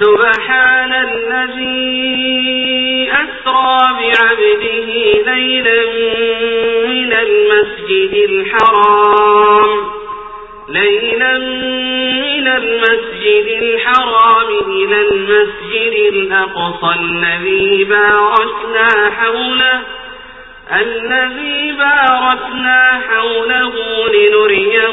سبحان الذي أسرى بعبده ليلا من المسجد الحرام ليلا من المسجد الحرام إلى المسجد الأقصى الذي باركنا حوله الذي باركنا حوله لنريه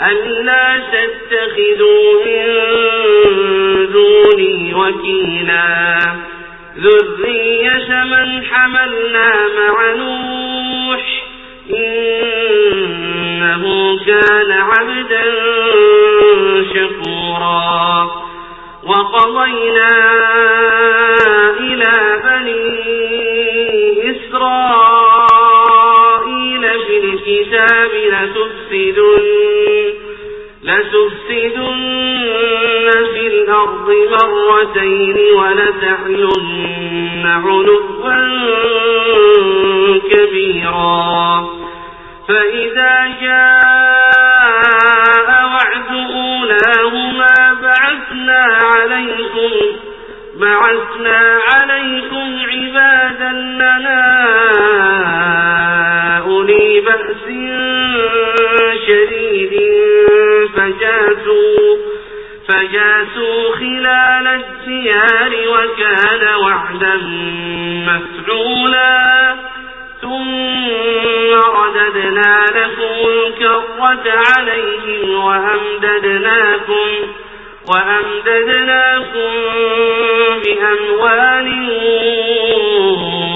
ألا تتخذوا من دوني وكيلا. ذرية من حملنا مع نوح إنه كان عبدا شكورا. وقضينا إلى بني إسرائيل في الكتاب لتفسدن لتفسدن في الأرض مرتين ولتعلن علوا كبيرا. فإذا جاء وعد أولاهما بعثنا عليكم بعثنا عليكم عبادا فجاسوا خلال الديار وكان وعدا مفعولا. ثم رددنا لكم الكرة عليهم وأمددناكم وأمددناكم بأموال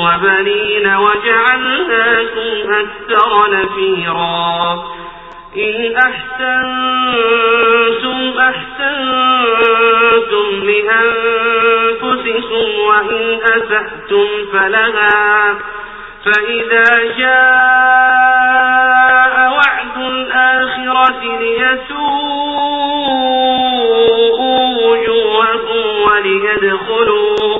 وبنين وجعلناكم أكثر نفيرا. إن أحسنتم أحسنتم لأنفسكم وإن أسأتم فلها فإذا جاء وعد الآخرة ليسوءوا وجوهكم وليدخلوا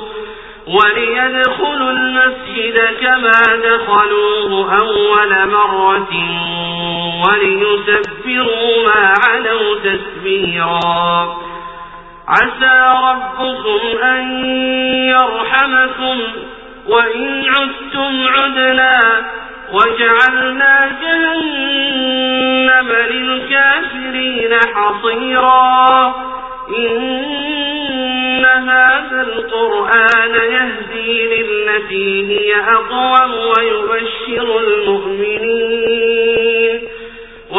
وليدخلوا المسجد كما دخلوه أول مرة وليسبروا ما علوا تسبيرا عسى ربكم أن يرحمكم وإن عدتم عدنا. وجعلنا جهنم للكافرين حصيرا. إن هذا القرآن يهدي للتي هي أقوم ويبشر المؤمنين.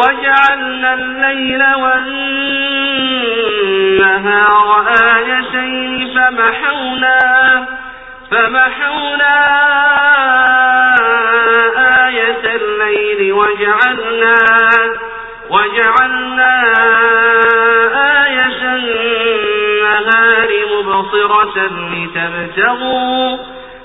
وجعلنا الليل والنهار آيتين فمحونا فمحونا آية الليل وجعلنا وجعلنا آية النهار مبصرة لتبتغوا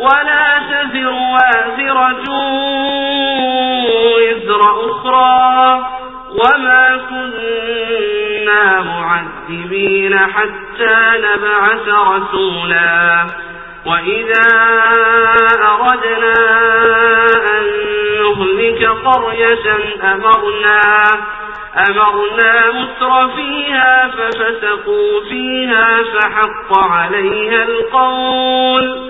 ولا تزر وازرة وزر أخرى وما كنا معذبين حتى نبعث رسولا وإذا أردنا أن نهلك قرية أمرنا أمرنا متر فيها ففسقوا فيها فحق عليها القول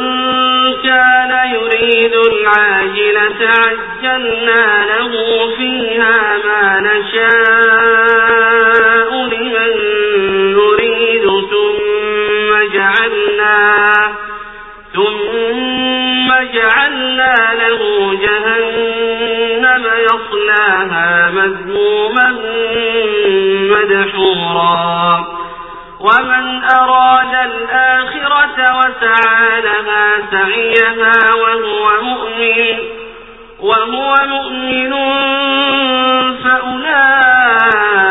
كان يريد العاجلة عجلنا له فيها. ومن أراد الآخرة وسعى لها سعيها وهو مؤمن وهو مؤمن فأولئك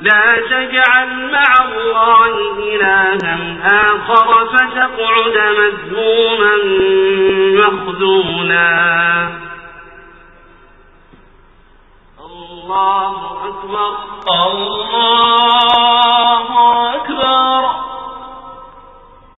لا تجعل مع الله إلها آخر فتقعد مذموما مخذولا. الله أكبر. الله